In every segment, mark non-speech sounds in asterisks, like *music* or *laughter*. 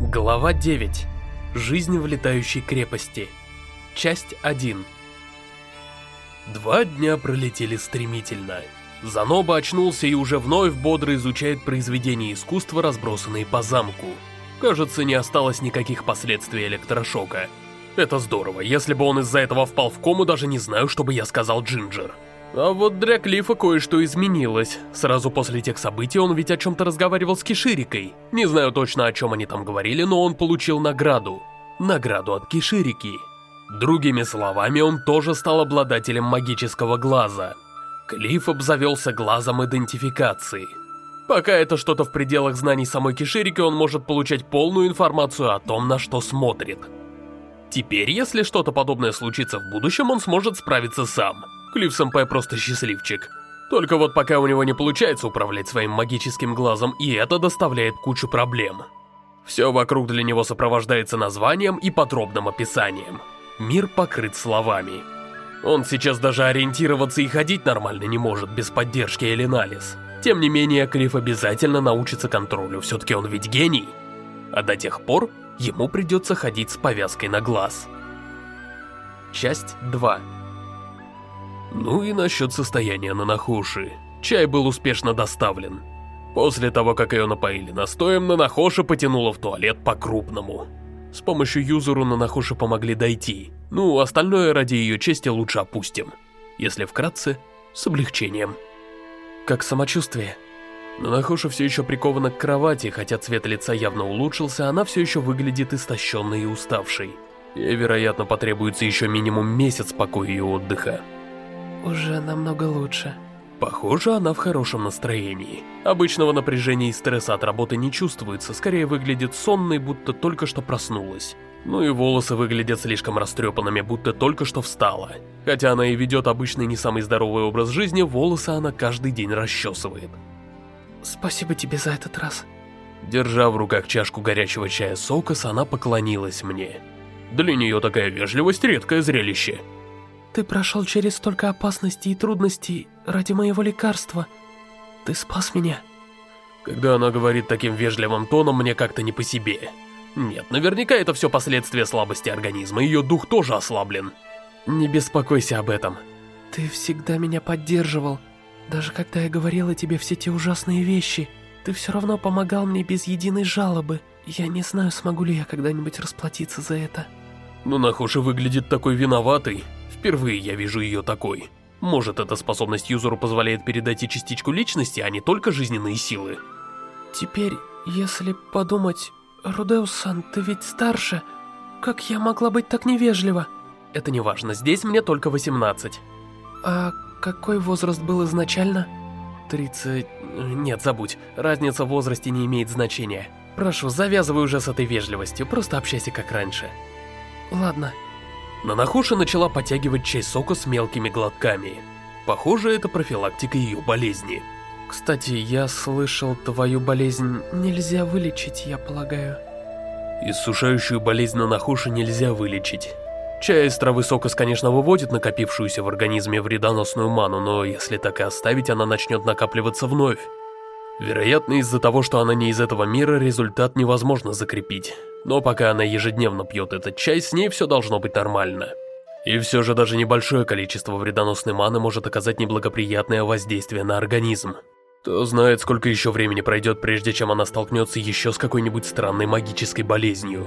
Глава 9. Жизнь в летающей крепости. Часть 1. Два дня пролетели стремительно. Заноба очнулся и уже вновь бодро изучает произведения искусства, разбросанные по замку. Кажется, не осталось никаких последствий электрошока. Это здорово, если бы он из-за этого впал в кому, даже не знаю, что бы я сказал Джинджер. А вот для Клифа кое-что изменилось. Сразу после тех событий он ведь о чем-то разговаривал с Киширикой. Не знаю точно, о чем они там говорили, но он получил награду. Награду от Киширики. Другими словами, он тоже стал обладателем магического глаза. Клифф обзавелся глазом идентификации. Пока это что-то в пределах знаний самой Киширики, он может получать полную информацию о том, на что смотрит. Теперь, если что-то подобное случится в будущем, он сможет справиться сам. Клифф Сэмпай просто счастливчик. Только вот пока у него не получается управлять своим магическим глазом, и это доставляет кучу проблем. Все вокруг для него сопровождается названием и подробным описанием. Мир покрыт словами. Он сейчас даже ориентироваться и ходить нормально не может без поддержки Элиналис. Тем не менее, Клифф обязательно научится контролю, все-таки он ведь гений. А до тех пор ему придется ходить с повязкой на глаз. Часть 2 Ну и насчет состояния Нанахоши. Чай был успешно доставлен. После того, как ее напоили настоем, Нанахоша потянула в туалет по-крупному. С помощью Юзуру Нанахоши помогли дойти. Ну, остальное ради ее чести лучше опустим. Если вкратце, с облегчением. Как самочувствие? Нанахоша все еще прикована к кровати, хотя цвет лица явно улучшился, она все еще выглядит истощенной и уставшей. Ей, вероятно, потребуется еще минимум месяц покоя и отдыха. Уже намного лучше. Похоже, она в хорошем настроении. Обычного напряжения и стресса от работы не чувствуется, скорее выглядит сонной, будто только что проснулась. Ну и волосы выглядят слишком растрепанными, будто только что встала. Хотя она и ведет обычный не самый здоровый образ жизни, волосы она каждый день расчесывает. Спасибо тебе за этот раз. Держа в руках чашку горячего чая Сокос, она поклонилась мне. Для нее такая вежливость редкое зрелище. Ты прошел через столько опасностей и трудностей ради моего лекарства. Ты спас меня. Когда она говорит таким вежливым тоном, мне как-то не по себе. Нет, наверняка это все последствия слабости организма, ее дух тоже ослаблен. Не беспокойся об этом. Ты всегда меня поддерживал. Даже когда я говорила тебе все те ужасные вещи, ты все равно помогал мне без единой жалобы. Я не знаю, смогу ли я когда-нибудь расплатиться за это. Но Нахоши выглядит такой виноватой. Впервые я вижу ее такой. Может, эта способность юзеру позволяет передать и частичку личности, а не только жизненные силы. Теперь, если подумать, Рудеус-сан, ты ведь старше. Как я могла быть так невежлива? Это не важно, здесь мне только 18. А какой возраст был изначально? 30... Нет, забудь. Разница в возрасте не имеет значения. Прошу, завязывай уже с этой вежливостью, просто общайся как раньше. Ладно. Нанахоши начала подтягивать чай сока с мелкими глотками. Похоже, это профилактика ее болезни. Кстати, я слышал, твою болезнь нельзя вылечить, я полагаю. Иссушающую болезнь Нанахоши нельзя вылечить. Чай из травы сокос, конечно, выводит накопившуюся в организме вредоносную ману, но если так и оставить, она начнет накапливаться вновь. Вероятно, из-за того, что она не из этого мира, результат невозможно закрепить. Но пока она ежедневно пьет этот чай, с ней все должно быть нормально. И все же даже небольшое количество вредоносной маны может оказать неблагоприятное воздействие на организм. Кто знает, сколько еще времени пройдет, прежде чем она столкнется еще с какой-нибудь странной магической болезнью.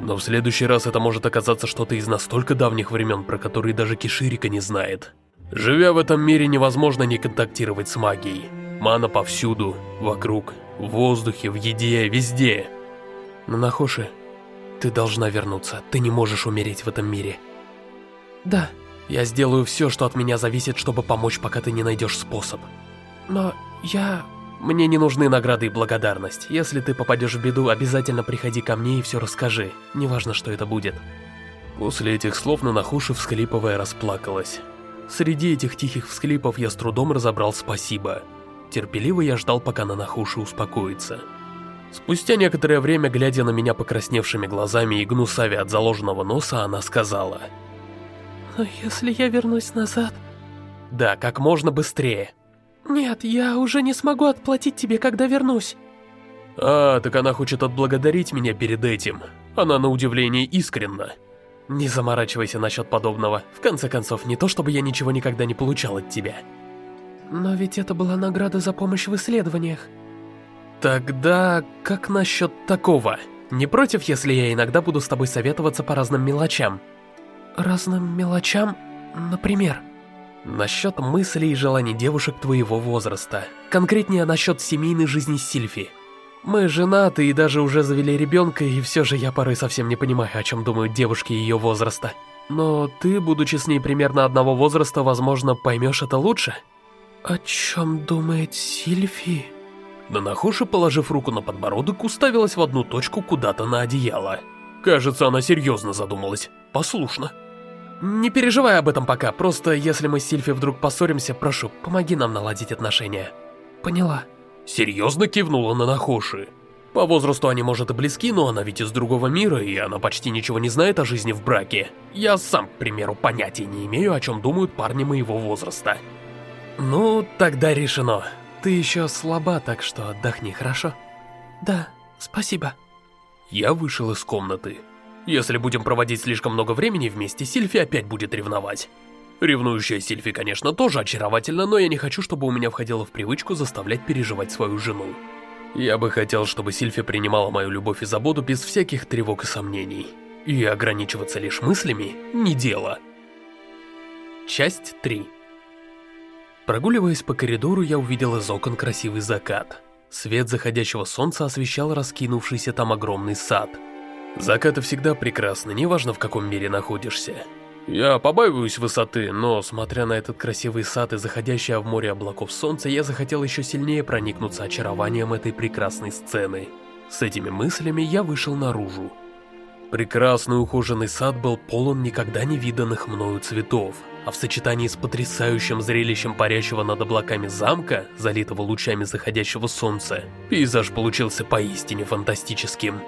Но в следующий раз это может оказаться что-то из настолько давних времен, про которые даже Киширика не знает. Живя в этом мире, невозможно не контактировать с магией. Мана повсюду, вокруг, в воздухе, в еде, везде. Нанахоши, ты должна вернуться, ты не можешь умереть в этом мире. Да. Я сделаю все, что от меня зависит, чтобы помочь, пока ты не найдешь способ. Но я... Мне не нужны награды и благодарность. Если ты попадешь в беду, обязательно приходи ко мне и все расскажи. Неважно, что это будет. После этих слов Нанахуши, всхлипывая, расплакалась. Среди этих тихих всхлипов я с трудом разобрал «спасибо». Терпеливо я ждал, пока Нанахуши успокоится. Спустя некоторое время, глядя на меня покрасневшими глазами и гнусавя от заложенного носа, она сказала... «Но если я вернусь назад...» «Да, как можно быстрее». «Нет, я уже не смогу отплатить тебе, когда вернусь». А, так она хочет отблагодарить меня перед этим. Она на удивление искренна. Не заморачивайся насчет подобного. В конце концов, не то чтобы я ничего никогда не получал от тебя. Но ведь это была награда за помощь в исследованиях. Тогда как насчет такого? Не против, если я иногда буду с тобой советоваться по разным мелочам? Разным мелочам? Например? Насчет мыслей и желаний девушек твоего возраста. Конкретнее насчет семейной жизни Сильфи. Мы женаты и даже уже завели ребенка, и все же я порой совсем не понимаю, о чем думают девушки ее возраста. Но ты, будучи с ней примерно одного возраста, возможно, поймешь это лучше. О чем думает Сильфи? Нанахоши, положив руку на подбородок, уставилась в одну точку куда-то на одеяло. Кажется, она серьезно задумалась. Послушно. Не переживай об этом пока, просто если мы с Сильфи вдруг поссоримся, прошу, помоги нам наладить отношения. Поняла. Серьезно кивнула на Нахоши. По возрасту они, может, и близки, но она ведь из другого мира, и она почти ничего не знает о жизни в браке. Я сам, к примеру, понятия не имею, о чем думают парни моего возраста. Ну, тогда решено. Ты еще слаба, так что отдохни, хорошо? Да, спасибо. Я вышел из комнаты. Если будем проводить слишком много времени вместе, Сильфи опять будет ревновать. Ревнующая Сильфи, конечно, тоже очаровательна, но я не хочу, чтобы у меня входило в привычку заставлять переживать свою жену. Я бы хотел, чтобы Сильфи принимала мою любовь и заботу без всяких тревог и сомнений. И ограничиваться лишь мыслями – не дело. Часть 3 Прогуливаясь по коридору, я увидел из окон красивый закат. Свет заходящего солнца освещал раскинувшийся там огромный сад. Закаты всегда прекрасны, неважно в каком мире находишься. Я побаиваюсь высоты, но, смотря на этот красивый сад и заходящее в море облаков солнца, я захотел еще сильнее проникнуться очарованием этой прекрасной сцены. С этими мыслями я вышел наружу. Прекрасный ухоженный сад был полон никогда не виданных мною цветов, а в сочетании с потрясающим зрелищем парящего над облаками замка, залитого лучами заходящего солнца, пейзаж получился поистине фантастическим.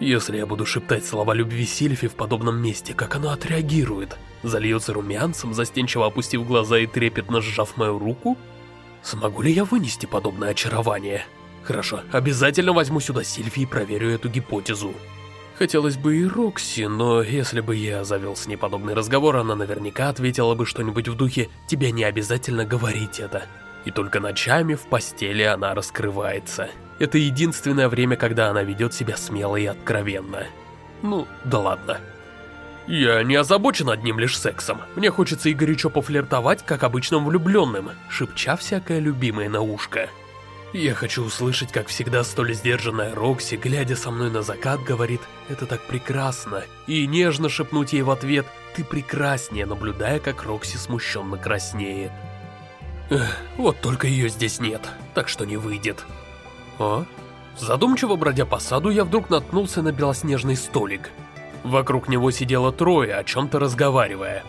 Если я буду шептать слова любви Сильфи в подобном месте, как она отреагирует? Зальется румянцем, застенчиво опустив глаза и трепетно сжав мою руку? Смогу ли я вынести подобное очарование? Хорошо, обязательно возьму сюда Сильфи и проверю эту гипотезу. Хотелось бы и Рокси, но если бы я завел с ней подобный разговор, она наверняка ответила бы что-нибудь в духе «Тебе не обязательно говорить это». И только ночами в постели она раскрывается. Это единственное время, когда она ведет себя смело и откровенно. Ну, да ладно. Я не озабочен одним лишь сексом. Мне хочется и горячо пофлиртовать, как обычным влюбленным, шепча всякое любимое на ушко. Я хочу услышать, как всегда столь сдержанная Рокси, глядя со мной на закат, говорит «Это так прекрасно», и нежно шепнуть ей в ответ «Ты прекраснее», наблюдая, как Рокси смущенно краснеет. Эх, вот только ее здесь нет, так что не выйдет. А? Задумчиво бродя по саду, я вдруг наткнулся на белоснежный столик. Вокруг него сидело трое, о чем-то разговаривая.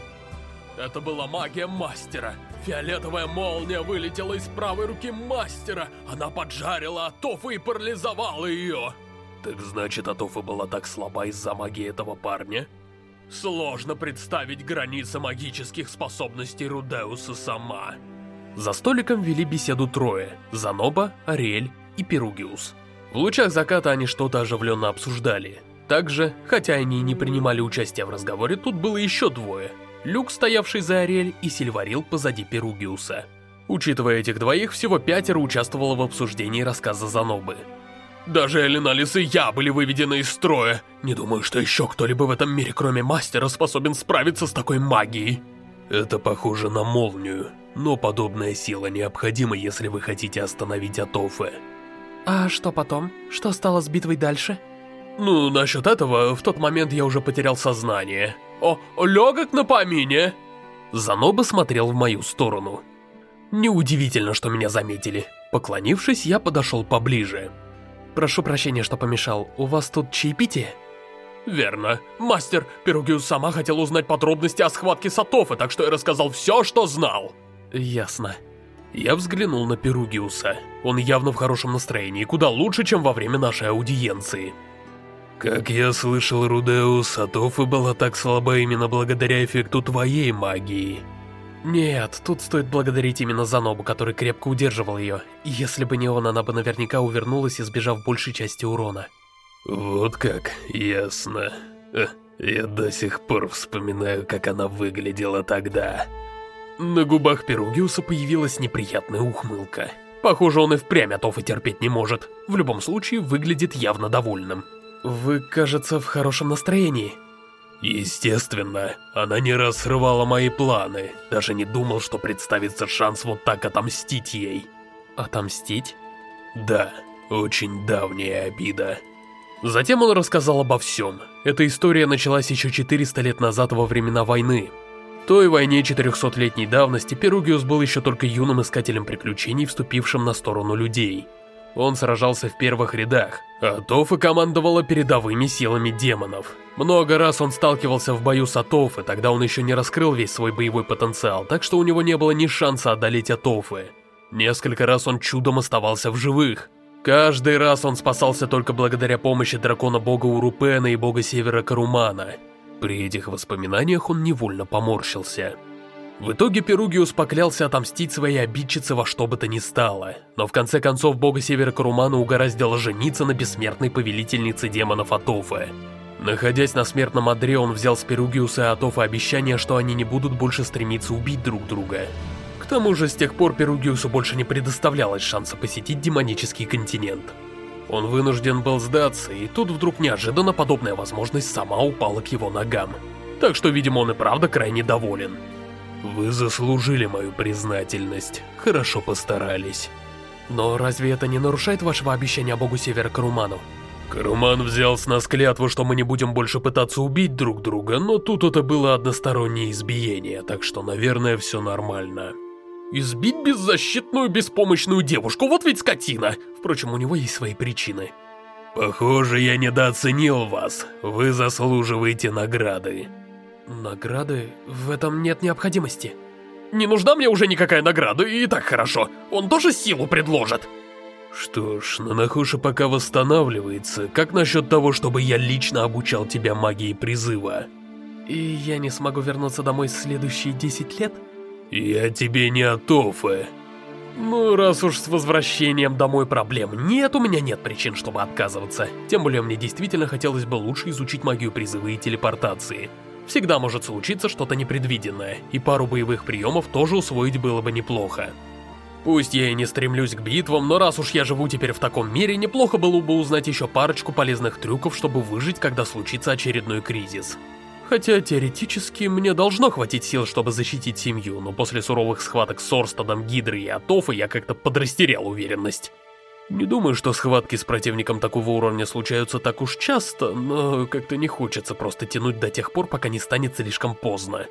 Это была магия мастера. Фиолетовая молния вылетела из правой руки мастера. Она поджарила Атофу и парализовала ее. Так значит, Атофа была так слаба из-за магии этого парня? Сложно представить границы магических способностей Рудеуса сама. За столиком вели беседу трое – Заноба, Ариэль и Перугиус. В лучах заката они что-то оживленно обсуждали. Также, хотя они и не принимали участия в разговоре, тут было еще двое. Люк, стоявший за Ариэль, и Сильварил позади Перугиуса. Учитывая этих двоих, всего пятеро участвовало в обсуждении рассказа Занобы. Даже Элиналис и я были выведены из строя. Не думаю, что еще кто-либо в этом мире, кроме мастера, способен справиться с такой магией. Это похоже на молнию, но подобная сила необходима, если вы хотите остановить Атофе. А что потом? Что стало с битвой дальше? Ну, насчет этого, в тот момент я уже потерял сознание. О, легок на помине. Заноба смотрел в мою сторону. Неудивительно, что меня заметили. Поклонившись, я подошел поближе. Прошу прощения, что помешал. У вас тут чаепитие? Верно. Мастер Перугиус сама хотел узнать подробности о схватке Сатофа, так что я рассказал все, что знал. Ясно. Я взглянул на Перугиуса. Он явно в хорошем настроении, куда лучше, чем во время нашей аудиенции. Как я слышал, Рудеус, Сатофа была так слаба именно благодаря эффекту твоей магии. Нет, тут стоит благодарить именно Занобу, который крепко удерживал ее. Если бы не он, она бы наверняка увернулась, избежав большей части урона. Вот как, ясно. Я до сих пор вспоминаю, как она выглядела тогда. На губах Перугиуса появилась неприятная ухмылка. Похоже, он и впрямь Атофа терпеть не может. В любом случае, выглядит явно довольным. Вы, кажется, в хорошем настроении. Естественно, она не раз срывала мои планы. Даже не думал, что представится шанс вот так отомстить ей. Отомстить? Да, очень давняя обида. Затем он рассказал обо всем. Эта история началась еще 400 лет назад во времена войны. В той войне 400-летней давности Перугиус был еще только юным искателем приключений, вступившим на сторону людей. Он сражался в первых рядах, а Тофа командовала передовыми силами демонов. Много раз он сталкивался в бою с Атофы, тогда он еще не раскрыл весь свой боевой потенциал, так что у него не было ни шанса одолеть Атофы. Несколько раз он чудом оставался в живых. Каждый раз он спасался только благодаря помощи дракона-бога Урупена и бога Севера Карумана. При этих воспоминаниях он невольно поморщился. В итоге Перугиус поклялся отомстить своей обидчице во что бы то ни стало, но в конце концов бога Севера Карумана угораздило жениться на бессмертной повелительнице демонов Атофы. Находясь на смертном одре, он взял с Перугиуса и Атофа обещание, что они не будут больше стремиться убить друг друга. К тому же, с тех пор Перугиусу больше не предоставлялось шанса посетить демонический континент. Он вынужден был сдаться, и тут вдруг неожиданно подобная возможность сама упала к его ногам. Так что, видимо, он и правда крайне доволен. Вы заслужили мою признательность. Хорошо постарались. Но разве это не нарушает вашего обещания богу Севера Каруману? Каруман взял с нас клятву, что мы не будем больше пытаться убить друг друга, но тут это было одностороннее избиение, так что, наверное, все нормально. Избить беззащитную, беспомощную девушку, вот ведь скотина! Впрочем, у него есть свои причины. Похоже, я недооценил вас. Вы заслуживаете награды. Награды? В этом нет необходимости. Не нужна мне уже никакая награда, и так хорошо. Он тоже силу предложит. Что ж, Нанахуша пока восстанавливается. Как насчет того, чтобы я лично обучал тебя магии призыва? И я не смогу вернуться домой в следующие 10 лет? Я тебе не Атофе. Ну, раз уж с возвращением домой проблем нет, у меня нет причин, чтобы отказываться. Тем более мне действительно хотелось бы лучше изучить магию призыва и телепортации. Всегда может случиться что-то непредвиденное, и пару боевых приемов тоже усвоить было бы неплохо. Пусть я и не стремлюсь к битвам, но раз уж я живу теперь в таком мире, неплохо было бы узнать еще парочку полезных трюков, чтобы выжить, когда случится очередной кризис. Хотя теоретически мне должно хватить сил, чтобы защитить семью, но после суровых схваток с Орстадом, Гидрой и Атофой я как-то подрастерял уверенность. Не думаю, что схватки с противником такого уровня случаются так уж часто, но как-то не хочется просто тянуть до тех пор, пока не станет слишком поздно.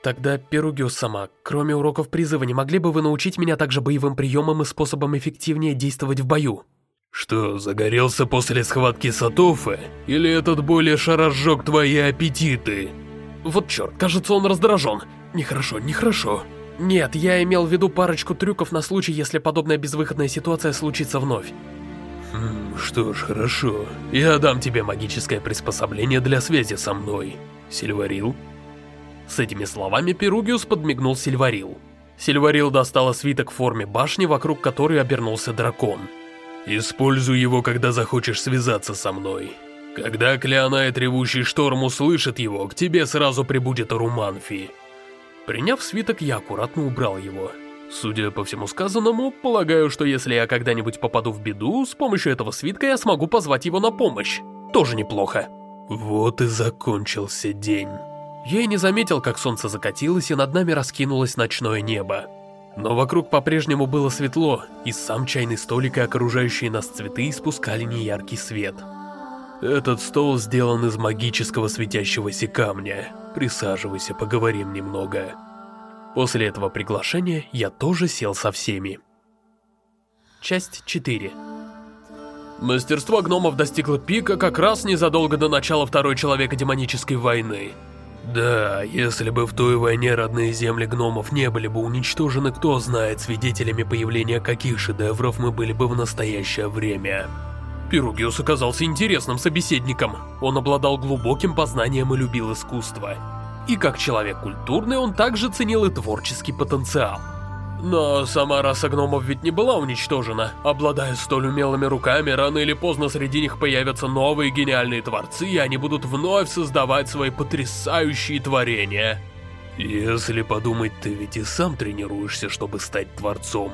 Тогда, Перугиус сама, кроме уроков призыва, не могли бы вы научить меня также боевым приемам и способам эффективнее действовать в бою? Что, загорелся после схватки с Атофе? Или этот более разжег твои аппетиты? Вот черт, кажется, он раздражен. Нехорошо, нехорошо. Нет, я имел в виду парочку трюков на случай, если подобная безвыходная ситуация случится вновь. Хм, что ж, хорошо. Я дам тебе магическое приспособление для связи со мной. Сильварил? С этими словами Перугиус подмигнул Сильварил. Сильварил достала свиток в форме башни, вокруг которой обернулся дракон. Используй его, когда захочешь связаться со мной. Когда Клеонайт Ревущий Шторм услышит его, к тебе сразу прибудет Руманфи. Приняв свиток, я аккуратно убрал его. Судя по всему сказанному, полагаю, что если я когда-нибудь попаду в беду, с помощью этого свитка я смогу позвать его на помощь. Тоже неплохо. Вот и закончился день. Я и не заметил, как солнце закатилось и над нами раскинулось ночное небо. Но вокруг по-прежнему было светло, и сам чайный столик и окружающие нас цветы испускали неяркий свет. Этот стол сделан из магического светящегося камня. Присаживайся, поговорим немного. После этого приглашения я тоже сел со всеми. Часть 4 Мастерство гномов достигло пика как раз незадолго до начала Второй Человека-демонической войны. Да, если бы в той войне родные земли гномов не были бы уничтожены, кто знает, свидетелями появления каких шедевров мы были бы в настоящее время. Перугиус оказался интересным собеседником. Он обладал глубоким познанием и любил искусство. И как человек культурный, он также ценил и творческий потенциал. Но сама раса гномов ведь не была уничтожена. Обладая столь умелыми руками, рано или поздно среди них появятся новые гениальные творцы, и они будут вновь создавать свои потрясающие творения. Если подумать, ты ведь и сам тренируешься, чтобы стать творцом.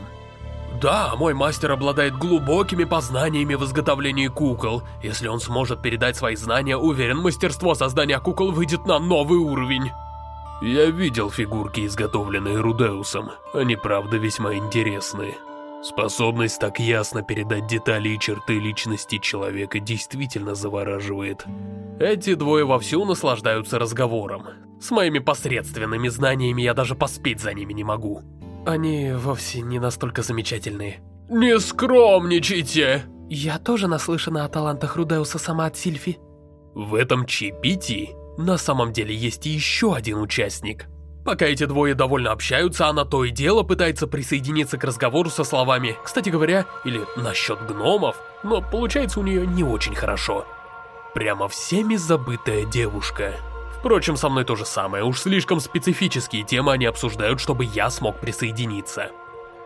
Да, мой мастер обладает глубокими познаниями в изготовлении кукол. Если он сможет передать свои знания, уверен, мастерство создания кукол выйдет на новый уровень. Я видел фигурки, изготовленные Рудеусом. Они, правда, весьма интересны. Способность так ясно передать детали и черты личности человека действительно завораживает. Эти двое вовсю наслаждаются разговором. С моими посредственными знаниями я даже поспеть за ними не могу. Они вовсе не настолько замечательные. Не скромничайте! Я тоже наслышана о талантах Рудеуса сама от Сильфи. В этом чаепитии на самом деле есть еще один участник. Пока эти двое довольно общаются, она то и дело пытается присоединиться к разговору со словами «кстати говоря» или «насчет гномов», но получается у нее не очень хорошо. Прямо всеми забытая девушка. Впрочем, со мной то же самое, уж слишком специфические темы они обсуждают, чтобы я смог присоединиться.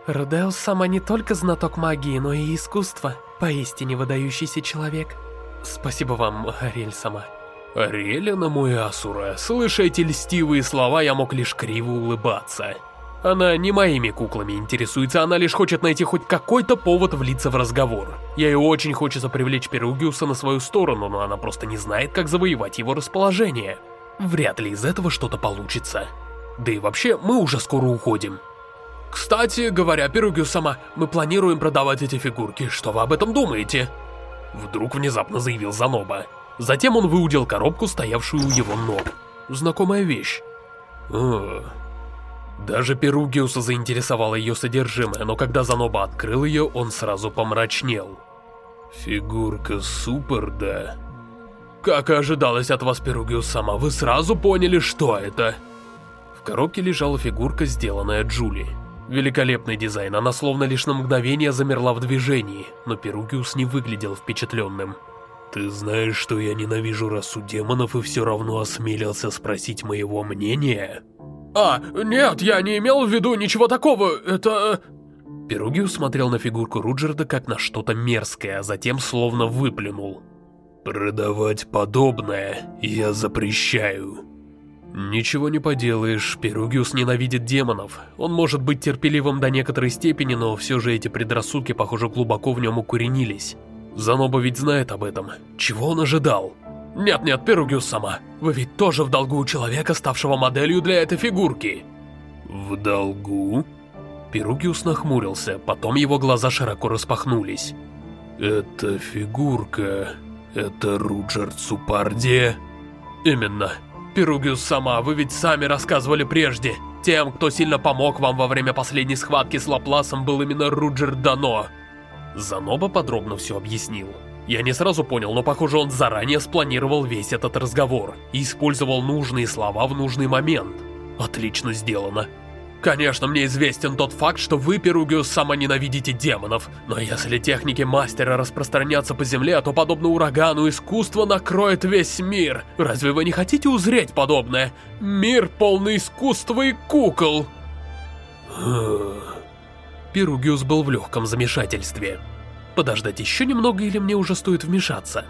Рудеус сама не только знаток магии, но и искусства. Поистине выдающийся человек. Спасибо вам, Ариэль сама. Ариэля мой Асура, слыша эти льстивые слова, я мог лишь криво улыбаться. Она не моими куклами интересуется, она лишь хочет найти хоть какой-то повод влиться в разговор. Ей очень хочется привлечь Перугиуса на свою сторону, но она просто не знает, как завоевать его расположение. Вряд ли из этого что-то получится. Да и вообще, мы уже скоро уходим. Кстати, говоря, Перугиус сама, мы планируем продавать эти фигурки. Что вы об этом думаете? Вдруг внезапно заявил Заноба. Затем он выудил коробку, стоявшую у его ног. Знакомая вещь. О, даже Перугиуса заинтересовало ее содержимое, но когда Заноба открыл ее, он сразу помрачнел. Фигурка супер, да? Как и ожидалось от вас, Перугиус сама, вы сразу поняли, что это. В коробке лежала фигурка, сделанная Джули. Великолепный дизайн, она словно лишь на мгновение замерла в движении, но Перугиус не выглядел впечатленным. Ты знаешь, что я ненавижу расу демонов и все равно осмелился спросить моего мнения? А, нет, я не имел в виду ничего такого, это... Перугиус смотрел на фигурку Руджерда как на что-то мерзкое, а затем словно выплюнул. Продавать подобное я запрещаю. Ничего не поделаешь, Перугиус ненавидит демонов. Он может быть терпеливым до некоторой степени, но все же эти предрассудки, похоже, глубоко в нем укоренились. Заноба ведь знает об этом. Чего он ожидал? Нет-нет, Перугиус сама, вы ведь тоже в долгу у человека, ставшего моделью для этой фигурки. В долгу? Перугиус нахмурился, потом его глаза широко распахнулись. Эта фигурка... Это Руджерд Супарди? Именно. Перугиус сама, вы ведь сами рассказывали прежде. Тем, кто сильно помог вам во время последней схватки с Лапласом, был именно Руджерд Дано. Заноба подробно все объяснил. Я не сразу понял, но похоже он заранее спланировал весь этот разговор и использовал нужные слова в нужный момент. Отлично сделано. Конечно, мне известен тот факт, что вы, Перугиус, сама ненавидите демонов, но если техники мастера распространятся по земле, то подобно урагану искусство накроет весь мир. Разве вы не хотите узреть подобное? Мир полный искусства и кукол. *sighs* Перугиус был в легком замешательстве. Подождать еще немного или мне уже стоит вмешаться?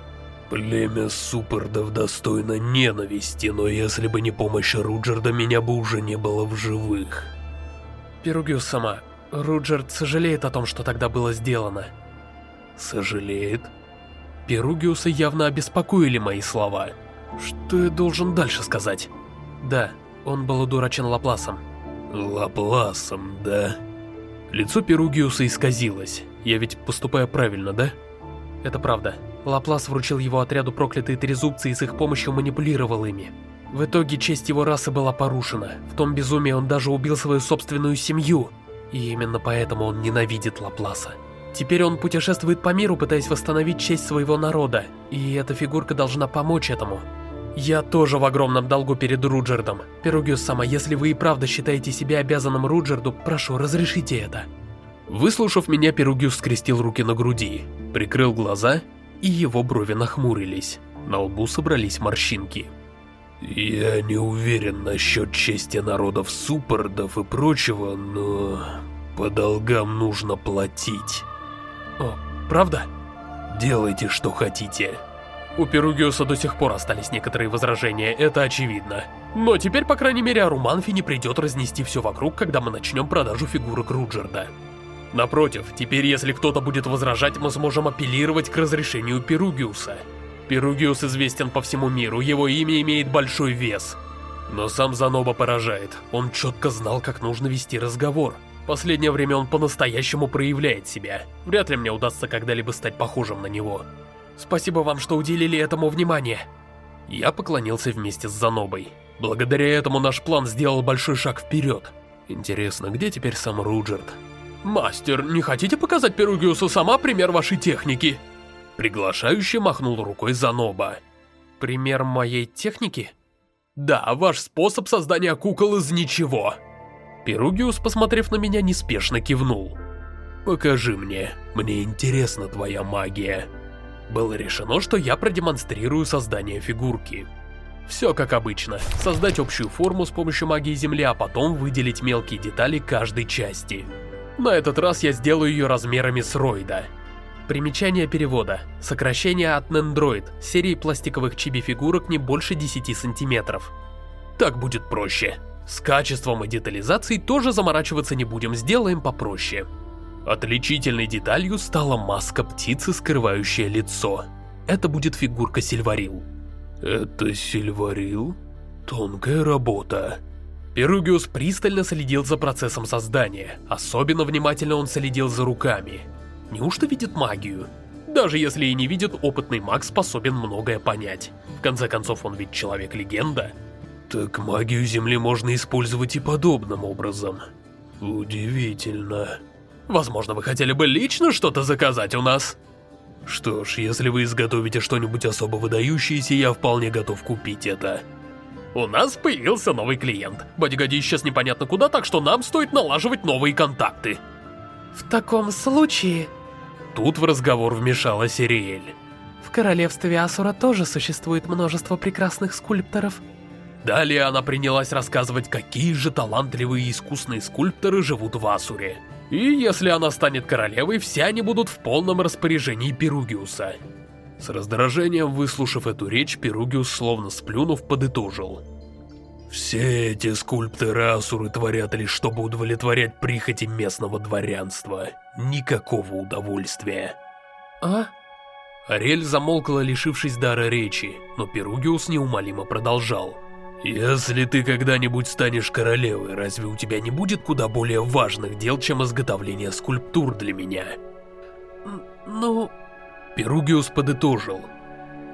Племя Супердов достойно ненависти, но если бы не помощь Руджерда, меня бы уже не было в живых. Перугиус сама, Руджерд сожалеет о том, что тогда было сделано. Сожалеет? Перугиуса явно обеспокоили мои слова. Что я должен дальше сказать? Да, он был удурачен Лапласом. Лапласом, да? Лицо Перугиуса исказилось. Я ведь поступаю правильно, да? Это правда. Лаплас вручил его отряду проклятые трезубцы и с их помощью манипулировал ими. В итоге честь его расы была порушена. В том безумии он даже убил свою собственную семью. И именно поэтому он ненавидит Лапласа. Теперь он путешествует по миру, пытаясь восстановить честь своего народа. И эта фигурка должна помочь этому. Я тоже в огромном долгу перед Руджердом. Перугиус-сама, если вы и правда считаете себя обязанным Руджерду, прошу, разрешите это. Выслушав меня, Перугиус скрестил руки на груди, прикрыл глаза, и его брови нахмурились. На лбу собрались морщинки. Я не уверен насчет чести народов суппордов и прочего, но по долгам нужно платить. О, правда? Делайте, что хотите. У Перугиуса до сих пор остались некоторые возражения, это очевидно. Но теперь, по крайней мере, Аруманфи не придет разнести все вокруг, когда мы начнем продажу фигурок Руджерда. Напротив, теперь если кто-то будет возражать, мы сможем апеллировать к разрешению Перугиуса. Перугиус известен по всему миру, его имя имеет большой вес. Но сам Заноба поражает, он четко знал, как нужно вести разговор. Последнее время он по-настоящему проявляет себя. Вряд ли мне удастся когда-либо стать похожим на него. Спасибо вам, что уделили этому внимание. Я поклонился вместе с Занобой. Благодаря этому наш план сделал большой шаг вперед. Интересно, где теперь сам Руджерд? Мастер, не хотите показать Перугиусу сама пример вашей техники? Приглашающий махнул рукой Заноба. Пример моей техники? Да, ваш способ создания кукол из ничего. Перугиус, посмотрев на меня, неспешно кивнул. «Покажи мне, мне интересна твоя магия». Было решено, что я продемонстрирую создание фигурки. Все как обычно, создать общую форму с помощью магии Земли, а потом выделить мелкие детали каждой части. На этот раз я сделаю ее размерами с Ройда. Примечание перевода. Сокращение от Nendroid, серии пластиковых чиби-фигурок не больше 10 сантиметров. Так будет проще. С качеством и детализацией тоже заморачиваться не будем, сделаем попроще. Отличительной деталью стала маска птицы, скрывающая лицо. Это будет фигурка Сильварил. Это Сильварил? Тонкая работа. Перугиус пристально следил за процессом создания. Особенно внимательно он следил за руками. Неужто видит магию? Даже если и не видит, опытный маг способен многое понять. В конце концов, он ведь человек-легенда. Так магию Земли можно использовать и подобным образом. Удивительно. Возможно, вы хотели бы лично что-то заказать у нас? Что ж, если вы изготовите что-нибудь особо выдающееся, я вполне готов купить это. У нас появился новый клиент. Бодигади исчез непонятно куда, так что нам стоит налаживать новые контакты. В таком случае... Тут в разговор вмешалась Ириэль. В королевстве Асура тоже существует множество прекрасных скульпторов. Далее она принялась рассказывать, какие же талантливые и искусные скульпторы живут в Асуре. И если она станет королевой, все они будут в полном распоряжении Перугиуса. С раздражением выслушав эту речь, Перугиус, словно сплюнув, подытожил. Все эти скульпторы Асуры творят лишь, чтобы удовлетворять прихоти местного дворянства. Никакого удовольствия. А? Ариэль замолкла, лишившись дара речи, но Перугиус неумолимо продолжал. «Если ты когда-нибудь станешь королевой, разве у тебя не будет куда более важных дел, чем изготовление скульптур для меня?» Ну... Перугиус подытожил.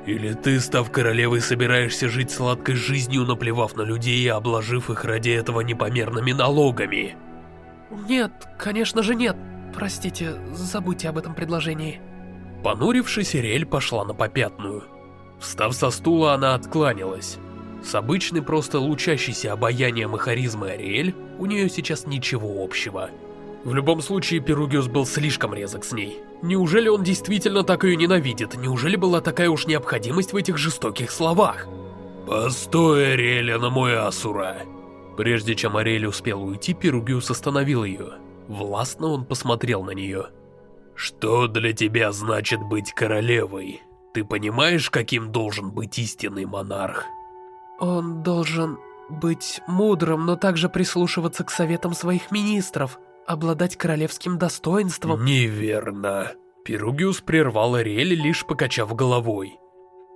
«Или ты, став королевой, собираешься жить сладкой жизнью, наплевав на людей и обложив их ради этого непомерными налогами?» Нет, конечно же нет. Простите, забудьте об этом предложении. Понурившись, Ириэль пошла на попятную. Встав со стула, она откланялась. С обычной, просто лучащейся обаянием и харизмой Ариэль у нее сейчас ничего общего. В любом случае, Перугиус был слишком резок с ней. Неужели он действительно так ее ненавидит? Неужели была такая уж необходимость в этих жестоких словах? «Постой, Ариэля, на мой Асура!» Прежде чем Ариэль успел уйти, Перугиус остановил ее. Властно он посмотрел на нее. «Что для тебя значит быть королевой? Ты понимаешь, каким должен быть истинный монарх?» Он должен быть мудрым, но также прислушиваться к советам своих министров, обладать королевским достоинством. Неверно. Перугиус прервал Ариэль, лишь покачав головой.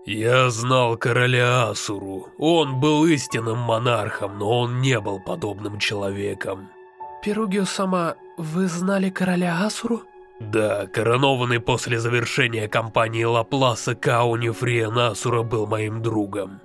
Я знал короля Асуру. Он был истинным монархом, но он не был подобным человеком. Перугио сама, вы знали короля Асуру? Да, коронованный после завершения кампании Лапласа Кауни Фриен Асура был моим другом.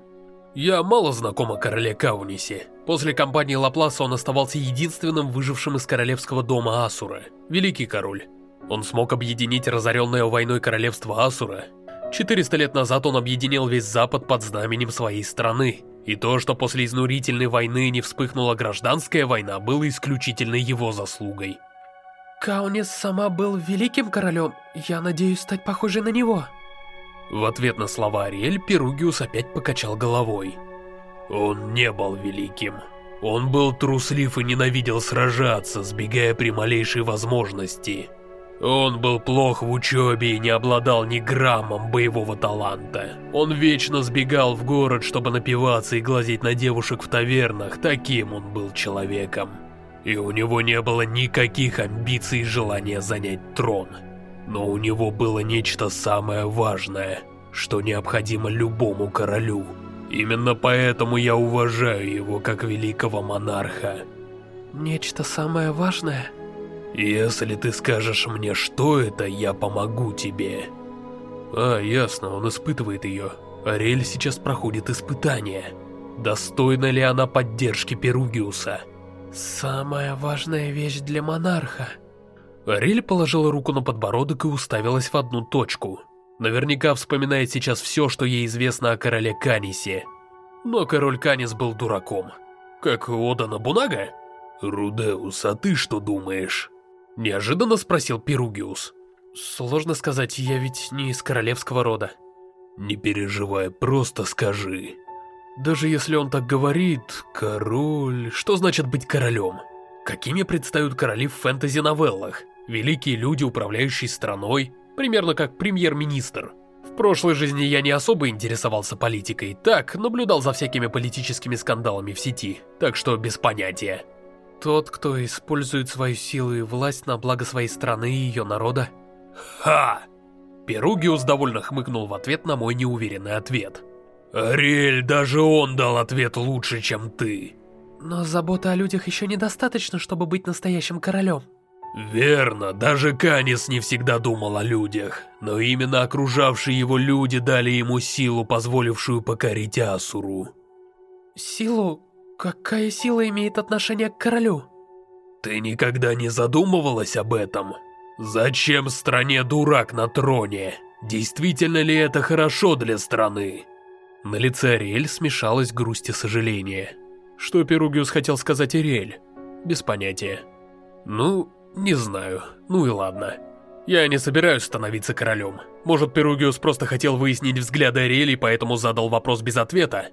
Я мало знаком о короле Каунисе. После кампании Лапласа он оставался единственным выжившим из королевского дома Асура, великий король. Он смог объединить разоренное войной королевство Асура. 400 лет назад он объединил весь Запад под знаменем своей страны. И то, что после изнурительной войны не вспыхнула гражданская война, было исключительно его заслугой. Каунис сама был великим королем. Я надеюсь стать похожей на него. В ответ на слова Ариэль, Перугиус опять покачал головой. Он не был великим. Он был труслив и ненавидел сражаться, сбегая при малейшей возможности. Он был плох в учебе и не обладал ни граммом боевого таланта. Он вечно сбегал в город, чтобы напиваться и глазеть на девушек в тавернах, таким он был человеком. И у него не было никаких амбиций и желания занять трон. Но у него было нечто самое важное, что необходимо любому королю. Именно поэтому я уважаю его как великого монарха. Нечто самое важное? Если ты скажешь мне, что это, я помогу тебе. А, ясно, он испытывает ее. Ариэль сейчас проходит испытание. Достойна ли она поддержки Перугиуса? Самая важная вещь для монарха. Ариэль положила руку на подбородок и уставилась в одну точку. Наверняка вспоминает сейчас все, что ей известно о короле Канисе. Но король Канис был дураком. Как Ода Набунага? Рудеус, а ты что думаешь? Неожиданно спросил Перугиус. Сложно сказать, я ведь не из королевского рода. Не переживай, просто скажи. Даже если он так говорит, король... Что значит быть королем? Какими предстают короли в фэнтези-новеллах? Великие люди, управляющие страной? Примерно как премьер-министр. В прошлой жизни я не особо интересовался политикой, так, наблюдал за всякими политическими скандалами в сети, так что без понятия. Тот, кто использует свою силу и власть на благо своей страны и ее народа? Ха! Перугиус довольно хмыкнул в ответ на мой неуверенный ответ. Ариэль, даже он дал ответ лучше, чем ты. Но забота о людях еще недостаточно, чтобы быть настоящим королем. Верно, даже Канис не всегда думал о людях, но именно окружавшие его люди дали ему силу, позволившую покорить Асуру. Силу? Какая сила имеет отношение к королю? Ты никогда не задумывалась об этом? Зачем стране дурак на троне? Действительно ли это хорошо для страны? На лице Ариэль смешалась грусть и сожаление. Что Перугиус хотел сказать Ариэль? Без понятия. Ну, не знаю. Ну и ладно. Я не собираюсь становиться королем. Может, Перугиус просто хотел выяснить взгляды Ариэли, поэтому задал вопрос без ответа?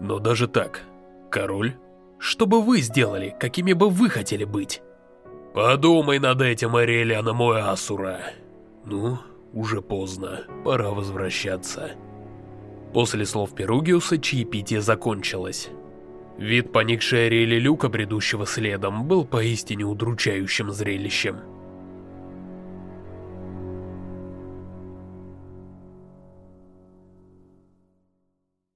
Но даже так, Король? Что бы вы сделали, какими бы вы хотели быть? Подумай над этим, Ариэляна мой Асура. Ну, уже поздно, пора возвращаться. После слов Перугиуса чаепитие закончилось. Вид поникшей Ариэли Люка, бредущего следом, был поистине удручающим зрелищем.